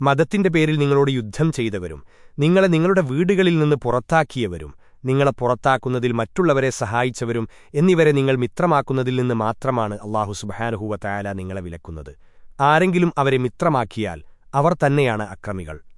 മതത്തിന്റെ പേരിൽ നിങ്ങളോട് യുദ്ധം ചെയ്തവരും നിങ്ങളെ നിങ്ങളുടെ വീടുകളിൽ നിന്ന് പുറത്താക്കിയവരും നിങ്ങളെ പുറത്താക്കുന്നതിൽ മറ്റുള്ളവരെ സഹായിച്ചവരും എന്നിവരെ നിങ്ങൾ മിത്രമാക്കുന്നതിൽ നിന്ന് മാത്രമാണ് അള്ളാഹു സുബാനുഹൂവ തയാല നിങ്ങളെ വിലക്കുന്നത്. ആരെങ്കിലും അവരെ മിത്രമാക്കിയാൽ അവർ തന്നെയാണ് അക്രമികൾ.